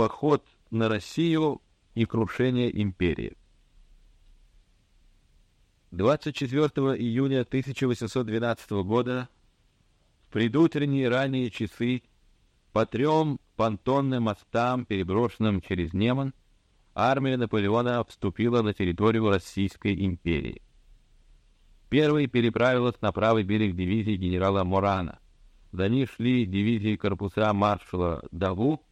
Поход на Россию и крушение империи. 24 июня 1812 года в предутренние ранние часы по трем понтонным мостам, переброшенным через Неман, армия Наполеона вступила на территорию Российской империи. Первой переправилась на правый берег дивизии генерала Морана. За ней шли дивизии корпуса маршала Даву,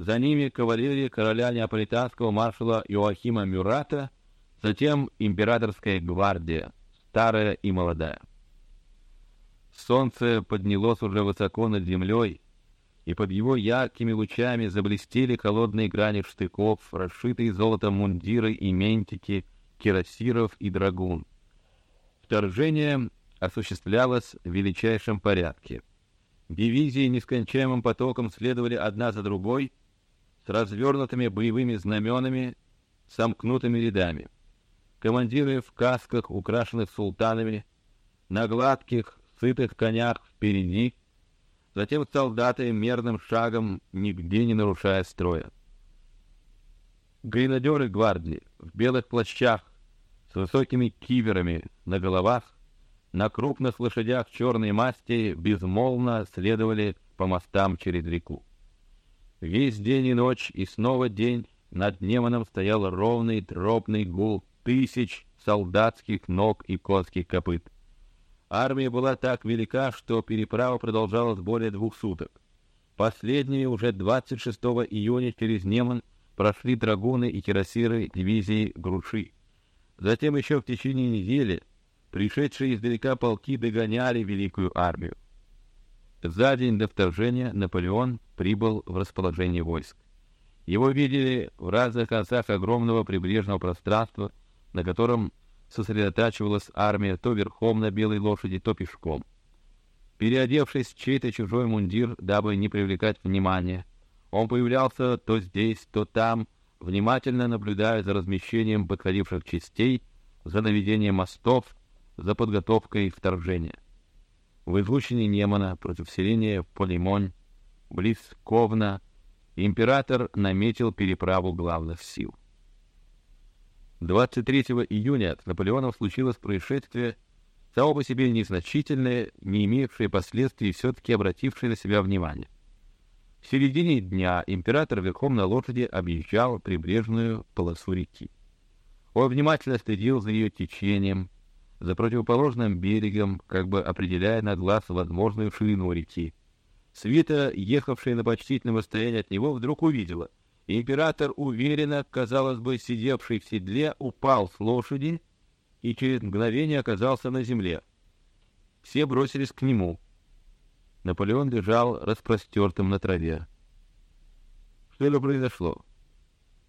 за ними кавалерия короля неаполитанского маршала Иоахима Мюрата, затем императорская гвардия, старая и молодая. Солнце поднялось уже высоко над землей, и под его яркими лучами заблестели холодные грани штыков, расшитые золотом мундиры и ментики, кирасиров и драгун. Вторжение осуществлялось в величайшем порядке. Дивизии нескончаемым потоком следовали одна за другой с развернутыми боевыми знаменами, сомкнутыми рядами. Командиры в касках, украшенных султанами, на гладких, сытых конях впереди, затем солдаты мерным шагом, нигде не нарушая строя. Гренадеры гвардии в белых плащах с высокими киверами на головах, на крупных лошадях черной масти безмолвно следовали по мостам через реку. Весь день и ночь, и снова день над Неманом стоял ровный дробный гул тысяч солдатских ног и конских копыт. Армия была так велика, что переправа продолжалась более двух суток. Последними уже 26 июня через Неман прошли драгуны и кирасиры дивизии Груши. Затем еще в течение недели пришедшие издалека полки догоняли великую армию. За день до вторжения Наполеон прибыл в расположение войск. Его видели в разных концах огромного прибрежного пространства, на котором сосредотачивалась армия то верхом на белой лошади, то пешком. Переодевшись в чей-то чужой мундир, дабы не привлекать внимания, он появлялся то здесь, то там, внимательно наблюдая за размещением подходивших частей, за наведением мостов, за подготовкой вторжения. В излучине Немана против селения Полимонь, близ Ковна, император наметил переправу главных сил. 23 июня с Наполеоном случилось происшествие, само по себе незначительное, не имевшее последствий, все-таки обратившее на себя внимание. В середине дня император верхом на лошади объезжал прибрежную полосу реки. Он внимательно следил за ее течением, за противоположным берегом, как бы определяя на глаз возможную ширину реки. Свита, ехавшая на почтительном расстоянии от него, вдруг увидела. Император уверенно, казалось бы, сидевший в седле, упал с лошади и через мгновение оказался на земле. Все бросились к нему. Наполеон лежал распростертым на траве. Что это произошло?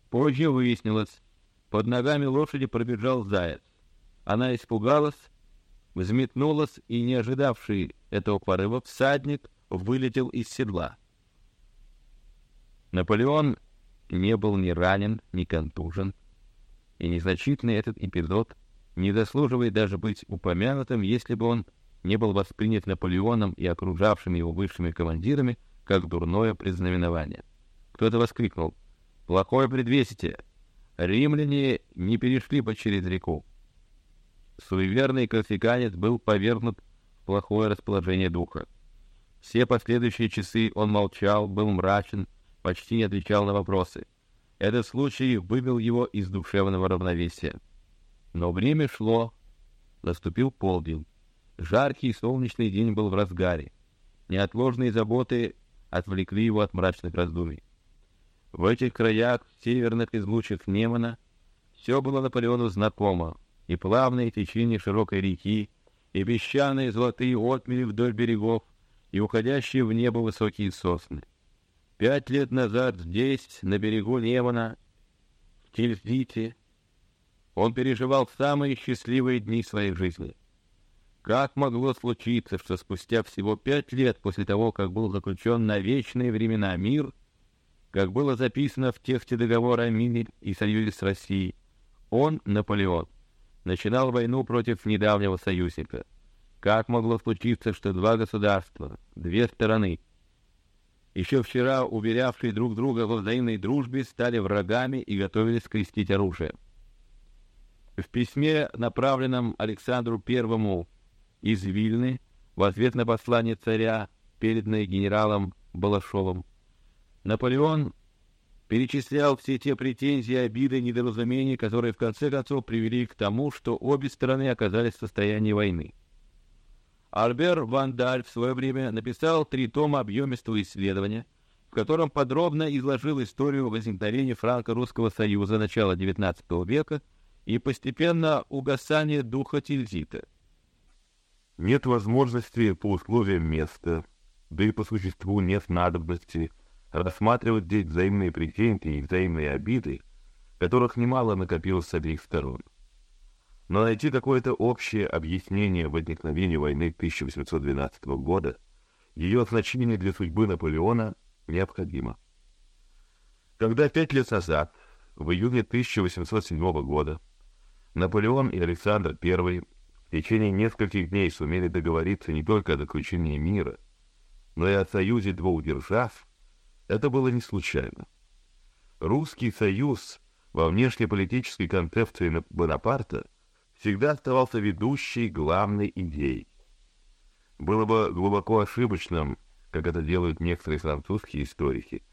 Позже выяснилось, под ногами лошади пробежал заяц. Она испугалась, взметнулась, и не ожидавший этого порыва всадник вылетел из седла. Наполеон не был ни ранен, ни контужен, и незначительный этот эпизод не заслуживает даже быть упомянутым, если бы он не был воспринят Наполеоном и окружавшими его высшими командирами как дурное предзнаменование. Кто-то воскликнул: "Плохое предвестие! Римляне не перешли бы через реку". Суеверный корсиканец был повергнут в плохое расположение духа. Все последующие часы он молчал, был мрачен, почти не отвечал на вопросы. Этот случай вывел его из душевного равновесия. Но время шло, наступил полдень. Жаркий солнечный день был в разгаре. Неотложные заботы отвлекли его от мрачных раздумий. В этих краях, северных излучьях Немана, все было Наполеону знакомо, и плавные течения широкой реки, и песчаные золотые отмели вдоль берегов, и уходящие в небо высокие сосны. Пять лет назад здесь, на берегу Немана, в Тильзите, он переживал самые счастливые дни своей жизни. Как могло случиться, что спустя всего пять лет после того, как был заключен на вечные времена мир, как было записано в тексте договора о мире и союзе с Россией, он, Наполеон, начинал войну против недавнего союзника. Как могло случиться, что два государства, две стороны, еще вчера уверявшие друг друга во взаимной дружбе, стали врагами и готовились скрестить оружие. В письме, направленном Александру Первому из Вильны, в ответ на послание царя, переданное генералом Балашовым, Наполеон перечислял все те претензии, обиды, недоразумения, которые в конце концов привели к тому, что обе стороны оказались в состоянии войны. Альбер Ван Даль в свое время написал три тома объемистого исследования, в котором подробно изложил историю возникновения франко-русского союза начала XIX века и постепенно угасания духа Тильзита. Нет возможности по условиям места, да и по существу нет надобности рассматривать здесь взаимные претензии и взаимные обиды, которых немало накопилось с обеих сторон. Но найти какое-то общее объяснение возникновения войны 1812 года, ее значение для судьбы Наполеона необходимо. Когда пять лет назад, в июне 1807 года, Наполеон и Александр I в течение нескольких дней сумели договориться не только о заключении мира, но и о союзе двух держав, это было не случайно. Русский союз во внешнеполитической концепции Бонапарта всегда оставался ведущей главной идеей. Было бы глубоко ошибочным, как это делают некоторые французские историки,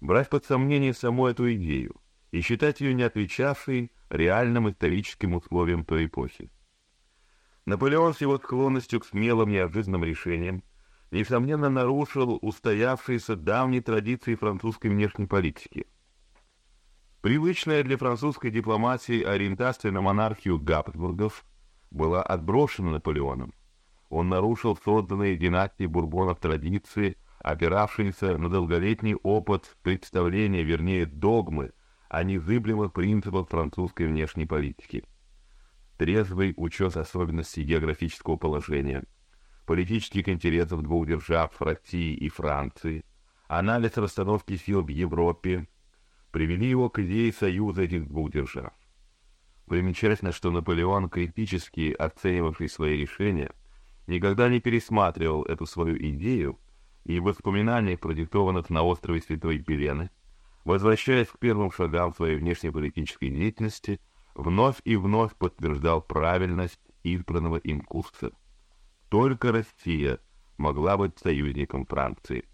брать под сомнение саму эту идею и считать ее не отвечавшей реальным историческим условиям той эпохи. Наполеон с его склонностью к смелым неожиданным решениям несомненно нарушил устоявшиеся давние традиции французской внешней политики. Привычная для французской дипломатии ориентация на монархию Габсбургов была отброшена Наполеоном. Он нарушил созданные династией Бурбонов традиции, опиравшиеся на долголетний опыт представления, вернее догмы, о незыблемых принципах французской внешней политики. Трезвый учет особенностей географического положения – политических интересов двух держав России и Франции, анализ расстановки сил в Европе привели его к идее союза этих двух держав. Примечательно, что Наполеон, критически оценивавший свои решения, никогда не пересматривал эту свою идею и в воспоминаниях, продиктованных на острове Святой Елены, возвращаясь к первым шагам своей внешнеполитической деятельности, вновь и вновь подтверждал правильность избранного им курса. Только Россия могла быть союзником Франции.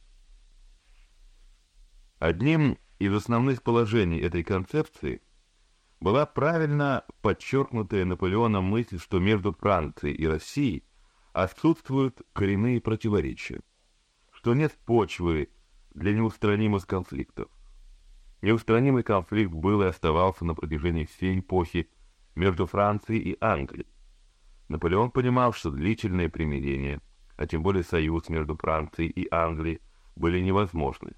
Одним из основных положений этой концепции была правильно подчеркнутая Наполеоном мысль, что между Францией и Россией отсутствуют коренные противоречия, что нет почвы для неустранимых конфликтов. Неустранимый конфликт был и оставался на протяжении всей эпохи между Францией и Англией. Наполеон понимал, что длительное примирение, а тем более союз между Францией и Англией, были невозможны.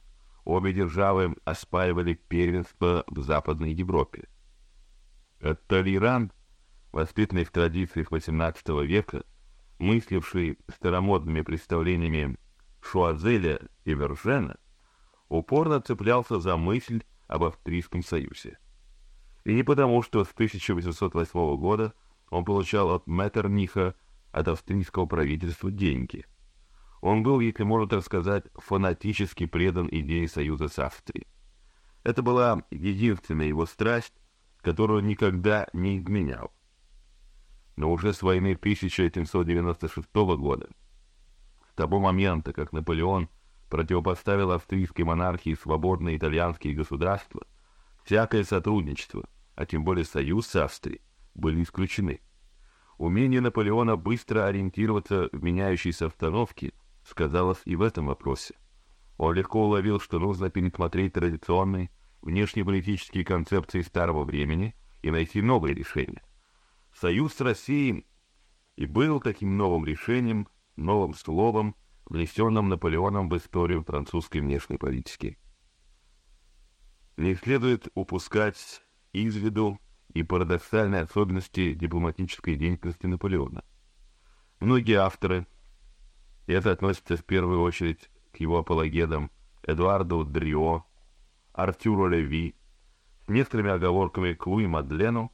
Обе державы оспаривали первенство в Западной Европе. Толеран, воспитанный в традициях XVIII века, мысливший старомодными представлениями Шуазеля и Вержена, упорно цеплялся за мысль об Австрийском союзе. И не потому, что с 1808 года он получал от Меттерниха, от австрийского правительства деньги. Он был, если можно так сказать, фанатически предан идее союза с Австрией. Это была единственная его страсть, которую никогда не изменял. Но уже с войны 1796 года, с того момента, как Наполеон противопоставил австрийской монархии свободные итальянские государства, всякое сотрудничество, а тем более союз с Австрией, были исключены. Умение Наполеона быстро ориентироваться в меняющейся обстановке сказалось и в этом вопросе. Он легко уловил, что нужно пересмотреть традиционные внешнеполитические концепции старого времени и найти новые решения. Союз с Россией и был таким новым решением, новым словом, внесенным Наполеоном в историю французской внешней политики. Не следует упускать из виду и парадоксальные особенности дипломатической деятельности Наполеона. Многие авторы, и это относится в первую очередь к его апологетам Эдуарду Дрио, Артюру Леви, с некоторыми оговорками к Луи Мадлену,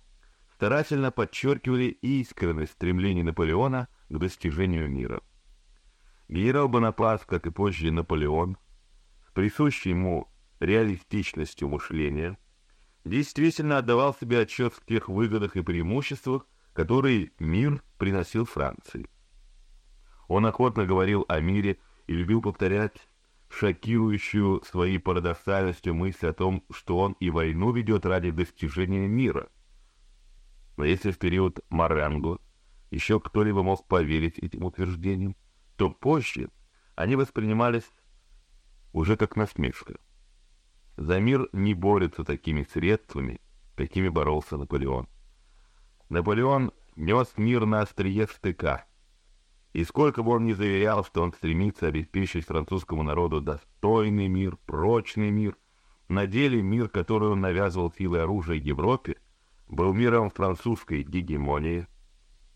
старательно подчеркивали искренность стремлений Наполеона к достижению мира. Генерал Бонапарт, как и позже Наполеон, присущей ему реалистичностью мышления, действительно отдавал себе отчет в тех выгодах и преимуществах, которые мир приносил Франции. Он охотно говорил о мире и любил повторять шокирующую своей парадоксальностью мысль о том, что он и войну ведет ради достижения мира. Но если в период Маранго еще кто-либо мог поверить этим утверждениям, то позже они воспринимались уже как насмешка. За мир не борется такими средствами, какими боролся Наполеон. Наполеон нес мир на острие штыка. И сколько бы он ни заверял, что он стремится обеспечить французскому народу достойный мир, прочный мир, на деле мир, который он навязывал силой оружия Европе, был миром французской гегемонии,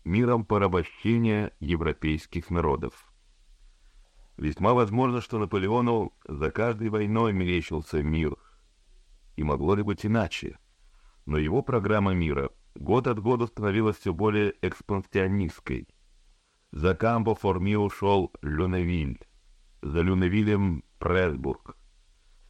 миром порабощения европейских народов. Весьма возможно, что Наполеону за каждой войной мерещился мир. И могло ли быть иначе? Но его программа мира год от года становилась все более экспансионистской. За Камбо Форми ушел Люневиль, за Люневилем Пресбург.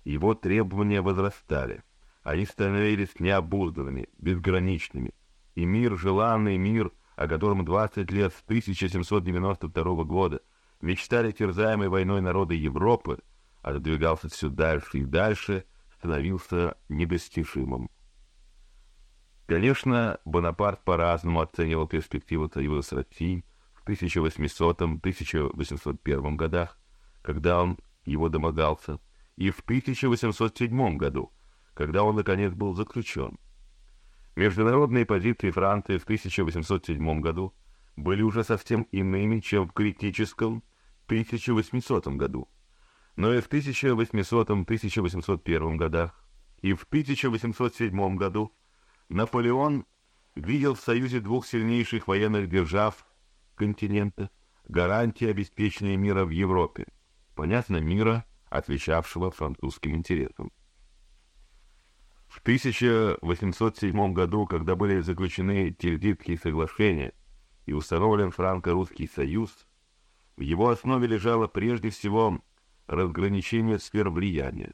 Его требования возрастали. Они становились необузданными, безграничными. И мир, желанный мир, о котором 20 лет с 1792 года мечтали терзаемые войной народы Европы, отодвигался все дальше и дальше, становился недостижимым. Конечно, Бонапарт по-разному оценивал перспективы союза с Россией в 1800-1801 годах, когда он его домогался, и в 1807 году, когда он наконец был заключен. Международные позиции Франции в 1807 году были уже совсем иными, чем в критическом 1800 году. Но и в 1800-1801 годах, и в 1807 году Наполеон видел в союзе двух сильнейших военных держав континента гарантии обеспечения мира в Европе, понятно, мира, отвечавшего французским интересам. В 1807 году, когда были заключены Тильзитские соглашения и установлен франко-русский союз, в его основе лежало прежде всего разграничение сфер влияния.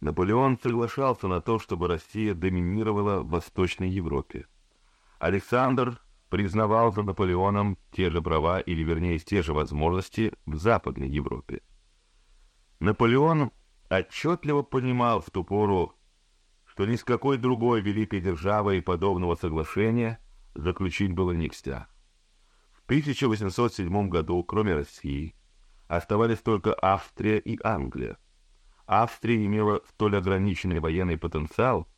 Наполеон соглашался на то, чтобы Россия доминировала в Восточной Европе. Александр признавал за Наполеоном те же права, или вернее те же возможности в Западной Европе. Наполеон отчетливо понимал в ту пору, что ни с какой другой великой державой подобного соглашения заключить было нельзя. 1807 году, кроме России, оставались только Австрия и Англия. Австрия имела столь ограниченный военный потенциал,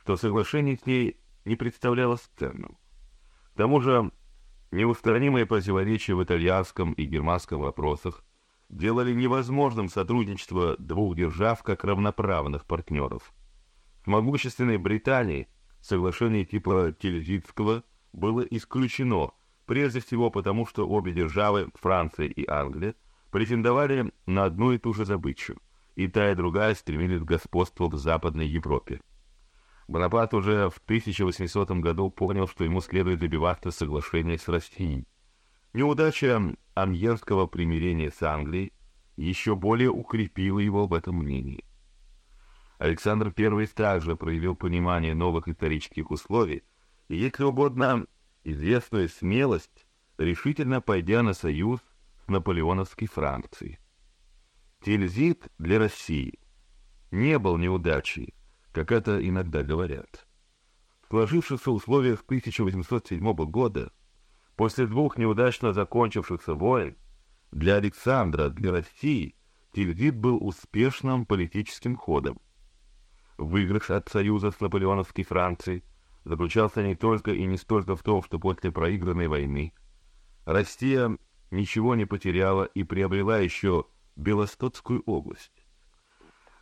что соглашение с ней не представлялось ценным. К тому же неустранимые противоречия в итальянском и германском вопросах делали невозможным сотрудничество двух держав как равноправных партнеров. В могущественной Британии соглашение типа Тильзитского было исключено – прежде всего потому, что обе державы, Франция и Англия, претендовали на одну и ту же добычу, и та и другая стремились к господству в Западной Европе. Бонапарт уже в 1800 году понял, что ему следует добиваться соглашения с Россией. Неудача Амьерского примирения с Англией еще более укрепила его в этом мнении. Александр I также проявил понимание новых исторических условий, и, если угодно, известную смелость, решительно пойдя на союз с наполеоновской Францией. Тильзит для России не был неудачей, как это иногда говорят. В сложившихся условиях 1807 года, после двух неудачно закончившихся войн, для Александра, для России, Тильзит был успешным политическим ходом. Выигрыш от союза с наполеоновской Францией заключался не только и не столько в том, что после проигранной войны Россия ничего не потеряла и приобрела еще Белостоцкую область.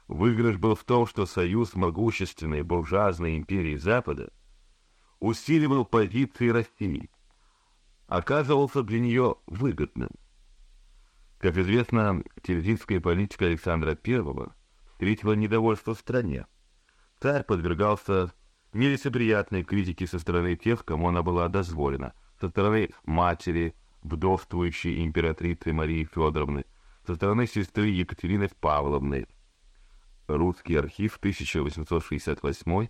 Выигрыш был в том, что союз могущественной буржуазной империи Запада усиливал позиции России, оказывался для нее выгодным. Как известно, тильзитская политика Александра I встретила недовольство в стране. Царь подвергался нелицеприятной критики со стороны тех, кому она была дозволена, со стороны матери, вдовствующей императрицы Марии Федоровны, со стороны сестры Екатерины Павловны. Русский архив 1868,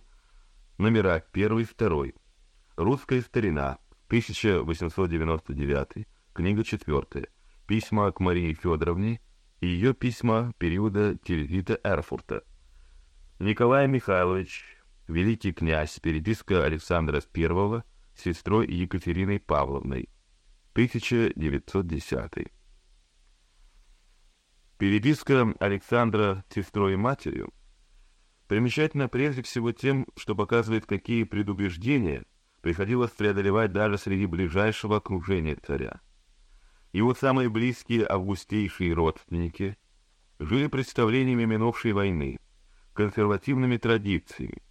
номера 1-2. Русская старина 1899, книга 4. Письма к Марии Федоровне и ее письма периода Тильзита Эрфурта. Николай Михайлович, великий князь, переписка Александра I с сестрой Екатериной Павловной, 1910. Переписка Александра с сестрой и матерью примечательна прежде всего тем, что показывает, какие предубеждения приходилось преодолевать даже среди ближайшего окружения царя. Его самые близкие августейшие родственники жили представлениями минувшей войны, консервативными традициями,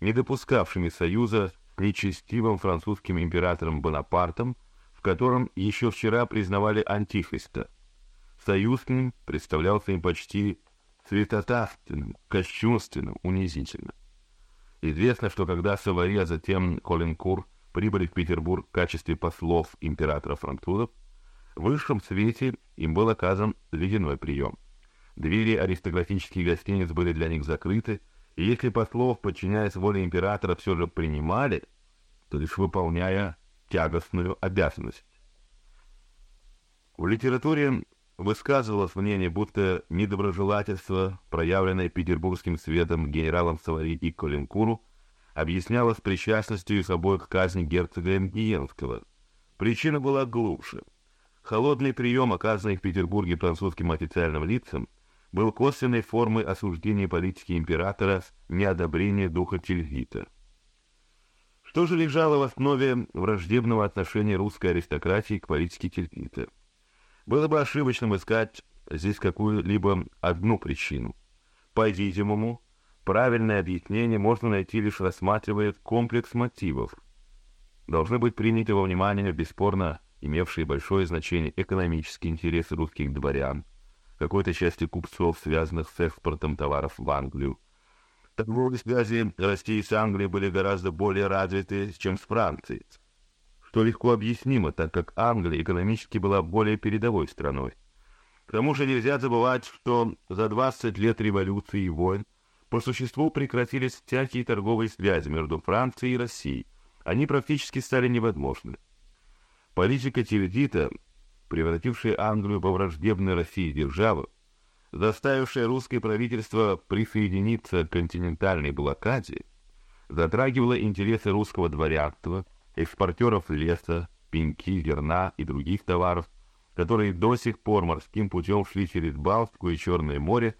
не допускавшими союза с нечестивым французским императором Бонапартом, в котором еще вчера признавали антихриста. Союз с ним представлялся им почти святотатственным, кощунственным, унизительным. Известно, что когда Савари, а затем Коленкур прибыли в Петербург в качестве послов императора французов, в высшем свете им был оказан ледяной прием. Двери аристократических гостиниц были для них закрыты, и если послов, подчиняясь воле императора, все же принимали, то лишь выполняя тягостную обязанность. В литературе высказывалось мнение, будто недоброжелательство, проявленное петербургским светом генералом Савари и Коленкуру, объяснялось причастностью их обоих к казни герцога Эмгиенского. Причина была глубже. Холодный прием, оказанный в Петербурге французским официальным лицам, был косвенной формой осуждения политики императора неодобрения духа Тильзита. Что же лежало в основе враждебного отношения русской аристократии к политике Тильзита? Было бы ошибочным искать здесь какую-либо одну причину. По-видимому, правильное объяснение можно найти лишь рассматривая комплекс мотивов. Должны быть приняты во внимание бесспорно имевшие большое значение экономические интересы русских дворян, какой-то части купцов, связанных с экспортом товаров в Англию. Торговые связи России с Англией были гораздо более развиты, чем с Францией, что легко объяснимо, так как Англия экономически была более передовой страной. К тому же нельзя забывать, что за 20 лет революции и войн по существу прекратились всякие торговые связи между Францией и Россией. Они практически стали невозможны. Политика Тильзита превратившая Англию во враждебную России державу, заставившая русское правительство присоединиться к континентальной блокаде, затрагивала интересы русского дворянства, экспортеров леса, пеньки, зерна и других товаров, которые до сих пор морским путем шли через Балтику и Черное море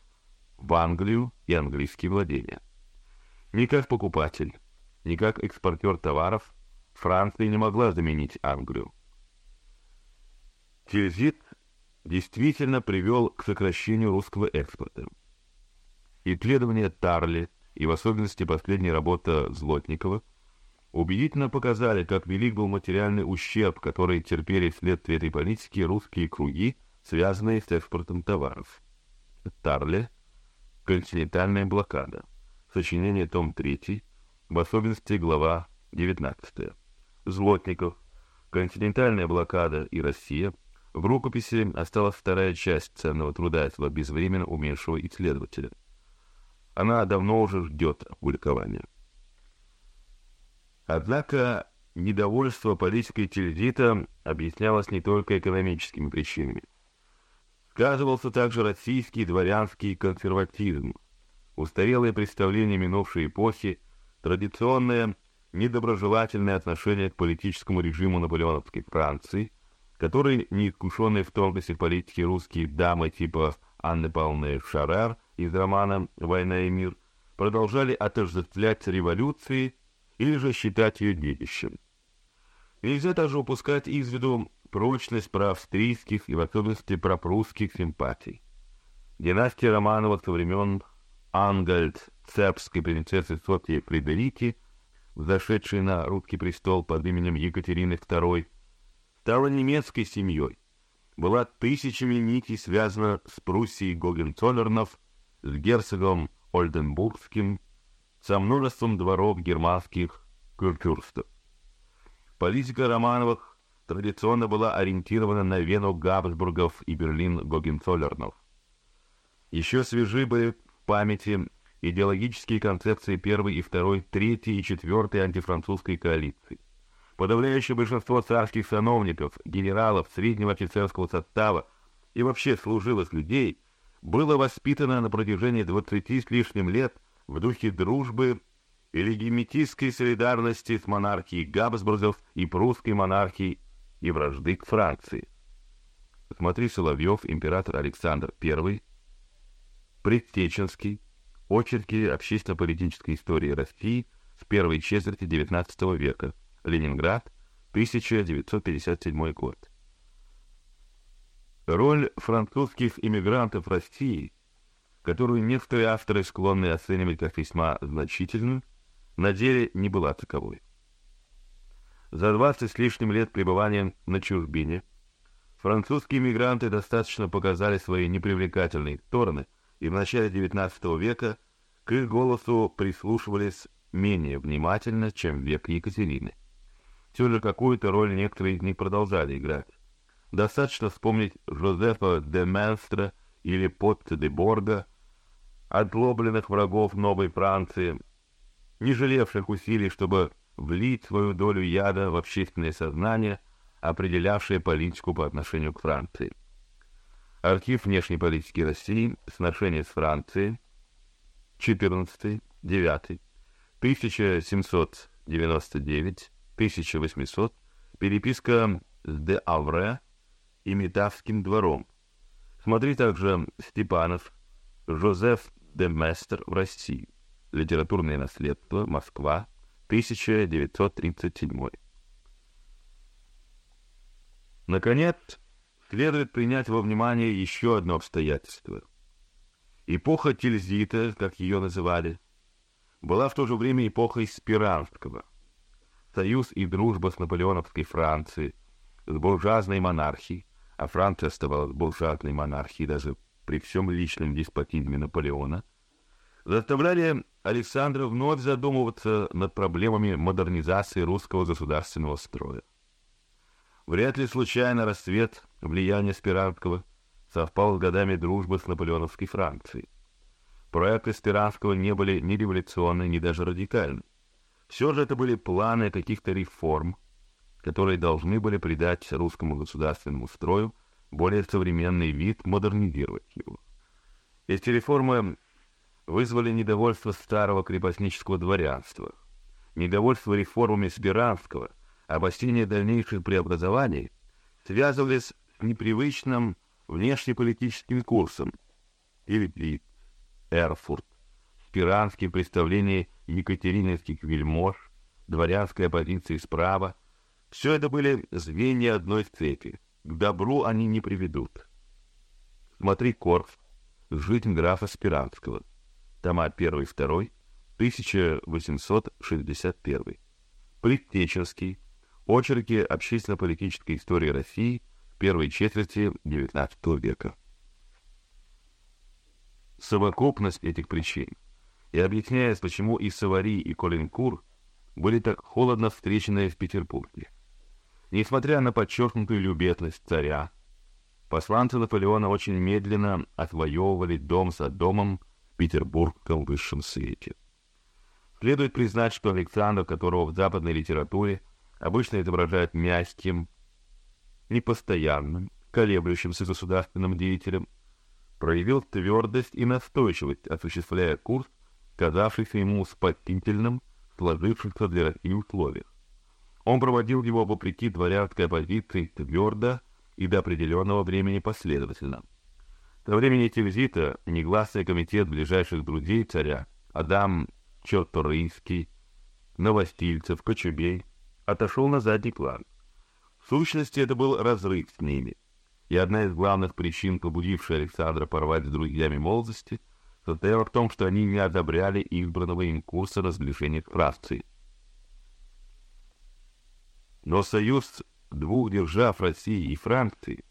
в Англию и английские владения. Ни как покупатель, ни как экспортер товаров Франция не могла заменить Англию. Тильзит действительно привел к сокращению русского экспорта. Исследования Тарли и в особенности последняя работа Злотникова убедительно показали, как велик был материальный ущерб, который терпели вследствие этой политики русские круги, связанные с экспортом товаров. Тарли «Континентальная блокада», сочинение том 3, в особенности глава 19. Злотников «Континентальная блокада и Россия», в рукописи осталась вторая часть ценного труда этого безвременно умершего исследователя. Она давно уже ждет опубликования. Однако недовольство политикой Тильзита объяснялось не только экономическими причинами. Сказывался также российский дворянский консерватизм, устарелые представления минувшей эпохи, традиционное недоброжелательное отношение к политическому режиму наполеоновской Франции – которые, неискушенные в тонкости политики русские дамы типа Анны Павловны Шарер из романа «Война и мир» продолжали отождествлять революции или же считать ее детищем. Нельзя даже упускать из виду прочность проавстрийских и в особенности пропрусских симпатий. Династия Романовых со времен Ангальд, цепской принцессы Софьи Фредерики, взошедшей на русский престол под именем Екатерины II, стала немецкой семьей, была тысячами нитей связана с Пруссией Гогенцоллернов, с герцогом Ольденбургским, со множеством дворов германских курфюрстов. Политика Романовых традиционно была ориентирована на Вену Габсбургов и Берлин Гогенцоллернов. Еще свежи были в памяти идеологические концепции первой и второй, третьей и четвертой антифранцузской коалиции. Подавляющее большинство царских сановников, генералов, среднего офицерского состава и вообще служилых людей было воспитано на протяжении двадцати с лишним лет в духе дружбы и легимитистской солидарности с монархией Габсбургов и прусской монархией и вражды к Франции. Смотри Соловьев, император Александр I, Предтеченский, очерки общественно-политической истории России с первой четверти XIX века, Ленинград, 1957 год. Роль французских иммигрантов в России, которую некоторые авторы склонны оценивать как весьма значительную, на деле не была таковой. За 20 с лишним лет пребывания на чужбине французские мигранты достаточно показали свои непривлекательные стороны, и в начале XIX века к их голосу прислушивались менее внимательно, чем в век Екатерины. Все же какую-то роль некоторые из них продолжали играть. Достаточно вспомнить Жозефа де Менстра или Потте де Борга, отлобленных врагов Новой Франции, не жалевших усилий, чтобы влить свою долю яда в общественное сознание, определявшее политику по отношению к Франции. Архив внешней политики России, сношение с Францией, 14, 9, 1799, 1800, переписка с де Авре и Метавским двором. Смотри также Степанов, Жозеф де Местер в России. Литературное наследство. Москва. 1937. Наконец, следует принять во внимание еще одно обстоятельство. Эпоха Тильзита, как ее называли, была в то же время эпохой Спиранского. Союз и дружба с наполеоновской Францией, с буржуазной монархией, а Франция оставалась буржуазной монархией даже при всем личном деспотизме Наполеона, заставляли Александра вновь задумываться над проблемами модернизации русского государственного строя. Вряд ли случайно расцвет влияния Спиранского совпал с годами дружбы с наполеоновской Францией. Проекты Спиранского не были ни революционны, ни даже радикальны. Все же это были планы каких-то реформ, которые должны были придать русскому государственному строю более современный вид, модернизировать его. Эти реформы вызвали недовольство старого крепостнического дворянства, недовольство реформами Спиранского, опасения дальнейших преобразований связывались с непривычным внешнеполитическим курсом. Ильпит, Эрфурт, Спиранские представления екатерининских вельмож, дворянская позиция справа — все это были звенья одной цепи. К добру они не приведут. Смотри Корф, «Жизнь графа Спиранского», тома 1-2, 1861. Предтеченский, очерки общественно-политической истории России первой четверти XIX века. Совокупность этих причин и объясняет, почему и Савари, и Колинкур были так холодно встречены в Петербурге. Несмотря на подчеркнутую любезность царя, посланцы Наполеона очень медленно отвоевывали дом за домом петербургском высшем свете. Следует признать, что Александр, которого в западной литературе обычно изображают мягким, непостоянным, колеблющимся государственным деятелем, проявил твердость и настойчивость, осуществляя курс, казавшийся ему спасительным в сложившихся для России условиях. Он проводил его вопреки дворянской оппозиции твердо и до определенного времени последовательно. Со времени Тильзита негласный комитет ближайших друзей царя Адам Черторийский, Новостильцев, Кочубей отошел на задний план. В сущности, это был разрыв с ними, и одна из главных причин, побудившая Александра порвать с друзьями молодости, состояла в том, что они не одобряли избранного им курса разближения с Францией. Но союз двух держав России и Франции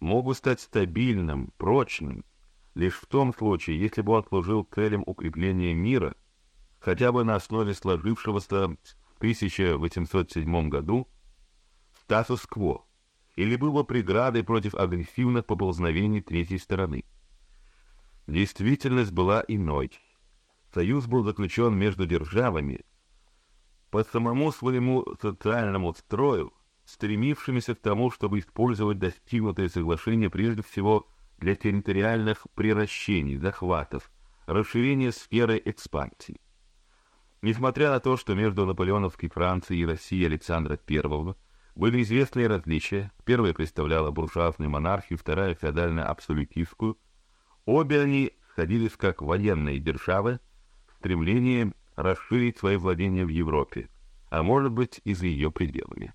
мог бы стать стабильным, прочным, лишь в том случае, если бы он служил целям укрепления мира, хотя бы на основе сложившегося в 1807 году статус-кво или было преградой против агрессивных поползновений третьей стороны. Действительность была иной. Союз был заключен между державами, по самому своему социальному строю, стремившимися к тому, чтобы использовать достигнутые соглашения прежде всего для территориальных приращений, захватов, расширения сферы экспансии. Несмотря на то, что между наполеоновской Францией и Россией Александра I были известные различия, первая представляла буржуазную монархию, вторая феодально-абсолютистскую, обе они сходились как военные державы в стремлении расширить свои владения в Европе, а может быть и за ее пределами.